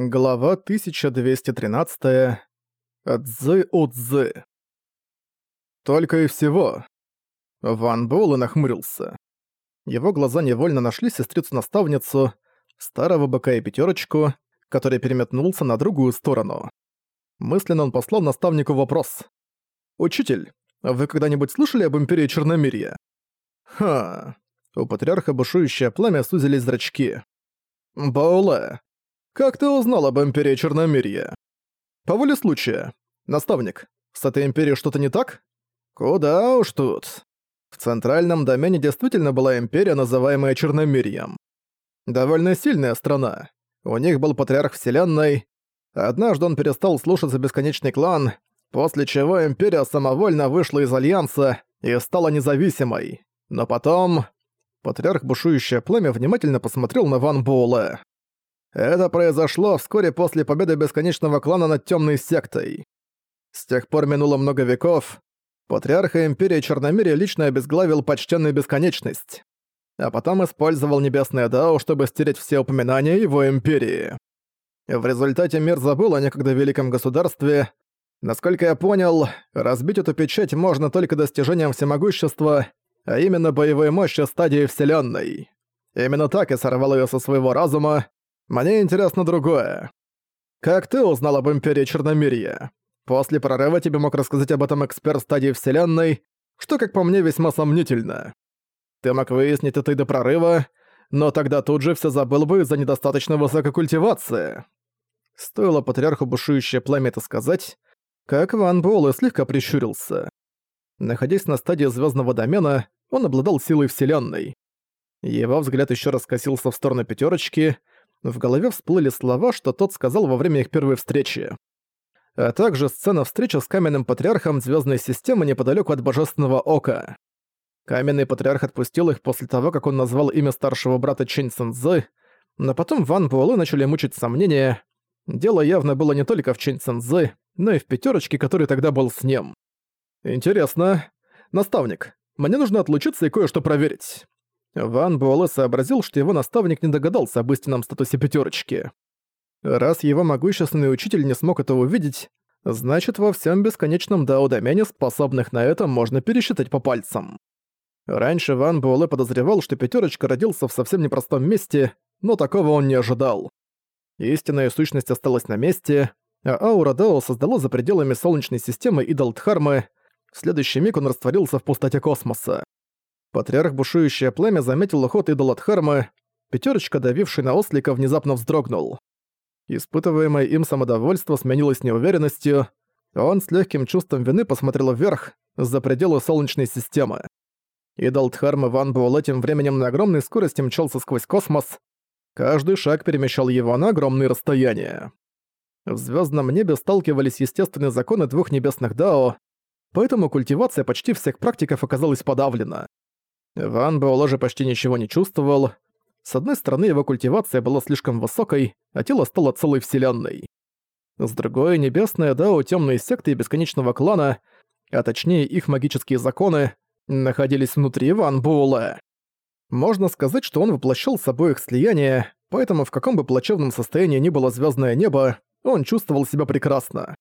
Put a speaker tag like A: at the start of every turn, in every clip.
A: Глава 1213. Цзы-у-цзы. Только и всего. Ван Буэлэ нахмурился. Его глаза невольно нашли сестрицу-наставницу, старого быка и пятерочку, который переметнулся на другую сторону. Мысленно он послал наставнику вопрос. «Учитель, вы когда-нибудь слышали об Империи Черномирья?» «Ха...» У патриарха бушующее пламя сузились зрачки. «Бауле, как ты узнал об Империи Черномирья? По воле случая. Наставник, с этой Империей что-то не так? Куда уж тут. В центральном домене действительно была Империя, называемая Черномирьем. Довольно сильная страна. У них был патриарх Вселенной. Однажды он перестал слушаться Бесконечный Клан, после чего Империя самовольно вышла из Альянса и стала независимой. Но потом... Патриарх Бушующее Пламя внимательно посмотрел на Ван Буэлэ. Это произошло вскоре после победы Бесконечного Клана над Темной Сектой. С тех пор минуло много веков. Патриарха Империи Черномирия лично обезглавил почтенную Бесконечность. А потом использовал Небесное Дао, чтобы стереть все упоминания его Империи. В результате мир забыл о некогда великом государстве. Насколько я понял, разбить эту печать можно только достижением всемогущества, а именно боевой мощи стадии Вселенной. Именно так я сорвал ее со своего разума, мне интересно другое. Как ты узнал об Империи Черномирья? После прорыва тебе мог рассказать об этом эксперт стадии Вселенной, что, как по мне, весьма сомнительно. Ты мог выяснить это и до прорыва, но тогда тут же все забыл бы из-за недостаточно высокой культивации. Стоило патриарху бушующее пламя это сказать, как Ван Буэлэ слегка прищурился. Находясь на стадии звездного домена, он обладал силой Вселенной. Его взгляд еще раз косился в сторону пятерочки, в голове всплыли слова, что тот сказал во время их первой встречи. А также сцена встречи с каменным патриархом звездной системы неподалеку от Божественного Ока. Каменный патриарх отпустил их после того, как он назвал имя старшего брата Чэнь Цэнзы, но потом Ван Буэлэ начали мучить сомнения. Дело явно было не только в Чэнь Цэнзы, но и в пятерочке, который тогда был с ним. «Интересно. Наставник, мне нужно отлучиться и кое-что проверить. Ван Буэлэ сообразил, что его наставник не догадался об истинном статусе пятерочки. Раз его могущественный учитель не смог это увидеть, значит во всем бесконечном дао-домене способных на это можно пересчитать по пальцам. Раньше Ван Буэлэ подозревал, что пятерочка родился в совсем непростом месте, но такого он не ожидал. Истинная сущность осталась на месте, а аура Дао создала за пределами Солнечной системы идол Дхармы, в следующий миг он растворился в пустоте космоса. Патриарх бушующее племя заметил уход идола Дхармы, пятерочка, давивший на ослика, внезапно вздрогнул. Испытываемое им самодовольство сменилось неуверенностью, он с легким чувством вины посмотрел вверх, за пределы Солнечной системы. Идол Дхармы Ван Буэлэ тем временем на огромной скорости мчался сквозь космос, каждый шаг перемещал его на огромные расстояния. В звездном небе сталкивались естественные законы двух небесных дао, поэтому культивация почти всех практиков оказалась подавлена. Ван Буэлэ же почти ничего не чувствовал. С одной стороны, его культивация была слишком высокой, а тело стало целой вселенной. С другой, небесная дао темные секты бесконечного клана, а точнее их магические законы, находились внутри Ван Буэлэ. Можно сказать, что он воплощал собой их слияние, поэтому в каком бы плачевном состоянии ни было звездное небо, он чувствовал себя прекрасно.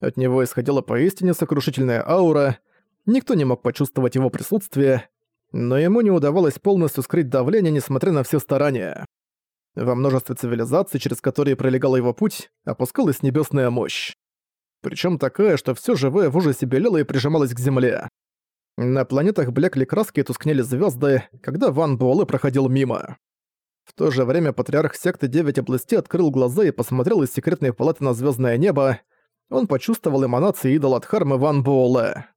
A: От него исходила поистине сокрушительная аура, никто не мог почувствовать его присутствие, но ему не удавалось полностью скрыть давление, несмотря на все старания. Во множестве цивилизаций, через которые пролегал его путь, опускалась небесная мощь. Причем такая, что все живое в ужасе белело и прижималось к земле. На планетах блекли краски и тускнели звезды, когда Ван Буэлэ проходил мимо. В то же время патриарх секты Девять областей открыл глаза и посмотрел из секретной палаты на звездное небо. Он почувствовал эманации идола Дхармы Ван Буэлэ.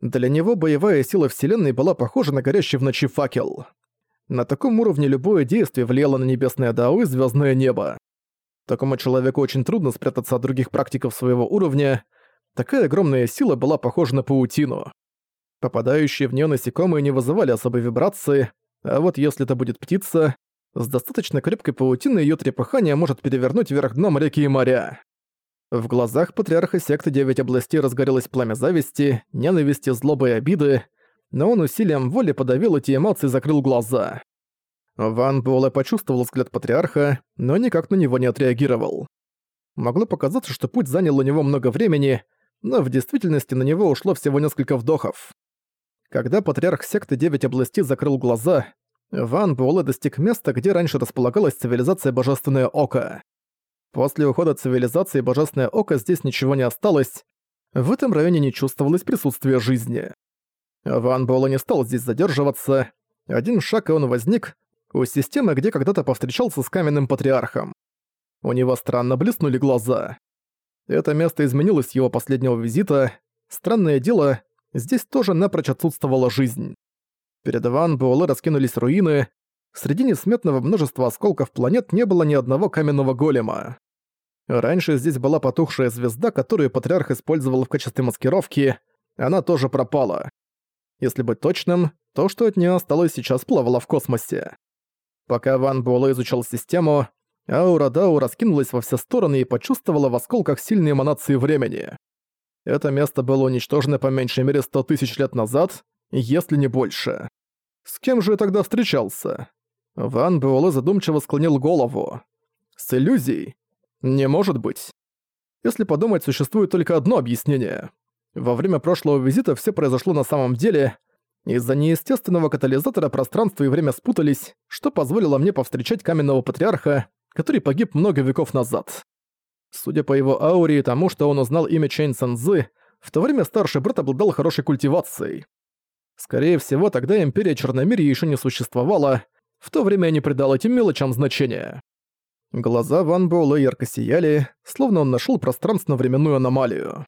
A: Для него боевая сила Вселенной была похожа на горящий в ночи факел. На таком уровне любое действие влияло на небесное Дао и звездное небо. Такому человеку очень трудно спрятаться от других практиков своего уровня. Такая огромная сила была похожа на паутину. Попадающие в нее насекомые не вызывали особой вибрации, а вот если это будет птица, с достаточно крепкой паутиной ее трепыхание может перевернуть вверх дном реки и моря. В глазах патриарха секты Девять областей разгорелось пламя зависти, ненависти, злобы и обиды, но он усилием воли подавил эти эмоции и закрыл глаза. Ван Буэлэ почувствовал взгляд патриарха, но никак на него не отреагировал. Могло показаться, что путь занял у него много времени, но в действительности на него ушло всего несколько вдохов. Когда патриарх секты Девять областей закрыл глаза, Ван Буэлэ достиг места, где раньше располагалась цивилизация Божественное Око. После ухода цивилизации Божественное Око здесь ничего не осталось, в этом районе не чувствовалось присутствия жизни. Ван Буэлэ не стал здесь задерживаться, один шаг и он возник у системы, где когда-то повстречался с каменным патриархом. У него странно блеснули глаза. Это место изменилось с его последнего визита. Странное дело, здесь тоже напрочь отсутствовала жизнь. Перед Ван Буэлэ раскинулись руины. Среди несметного множества осколков планет не было ни одного каменного голема. Раньше здесь была потухшая звезда, которую Патриарх использовал в качестве маскировки. Она тоже пропала. Если быть точным, то, что от нее осталось, сейчас плавало в космосе. Пока Ван Буэлэ изучал систему, аура Дау раскинулась во все стороны и почувствовала в осколках сильные эманации времени. Это место было уничтожено по меньшей мере сто тысяч лет назад, если не больше. С кем же я тогда встречался? Ван Буэлэ задумчиво склонил голову. С иллюзией? Не может быть. Если подумать, существует только одно объяснение. Во время прошлого визита все произошло на самом деле. Из-за неестественного катализатора пространство и время спутались, что позволило мне повстречать каменного патриарха, который погиб много веков назад. Судя по его ауре и тому, что он узнал имя Чэнь Цэнзы, в то время старший брат обладал хорошей культивацией. Скорее всего, тогда Империя Черномирья еще не существовала, в то время я не придал этим мелочам значения. Глаза Ван Буэлэ ярко сияли, словно он нашёл пространственно-временную аномалию.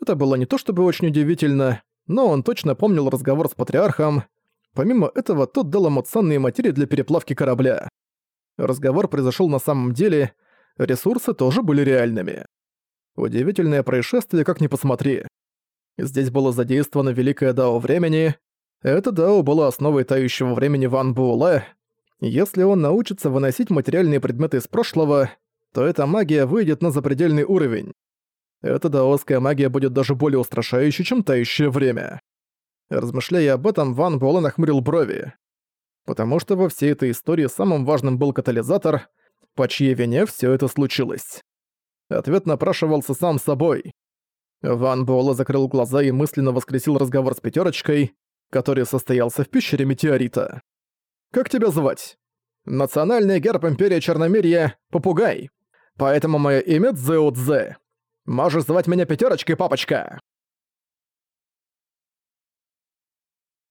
A: Это было не то чтобы очень удивительно, но он точно помнил разговор с Патриархом. Помимо этого, тот дал ему ценные материи для переплавки корабля. Разговор произошёл на самом деле, ресурсы тоже были реальными. Удивительное происшествие, как ни посмотри. Здесь было задействовано Великое Дао Времени. Это Дао было основой тающего времени Ван Буэлэ, если он научится выносить материальные предметы из прошлого, то эта магия выйдет на запредельный уровень. Эта даосская магия будет даже более устрашающей, чем тающее время. Размышляя об этом, Ван Буэлэ нахмурил брови. Потому что во всей этой истории самым важным был катализатор, по чьей вине все это случилось. Ответ напрашивался сам собой. Ван Буэлэ закрыл глаза и мысленно воскресил разговор с пятерочкой, который состоялся в пещере Метеорита. Как тебя звать? Национальный герб Империи Черномирья — попугай. Поэтому мое имя Цзэу Цзэ. Можешь звать меня Пятерочкой, папочка.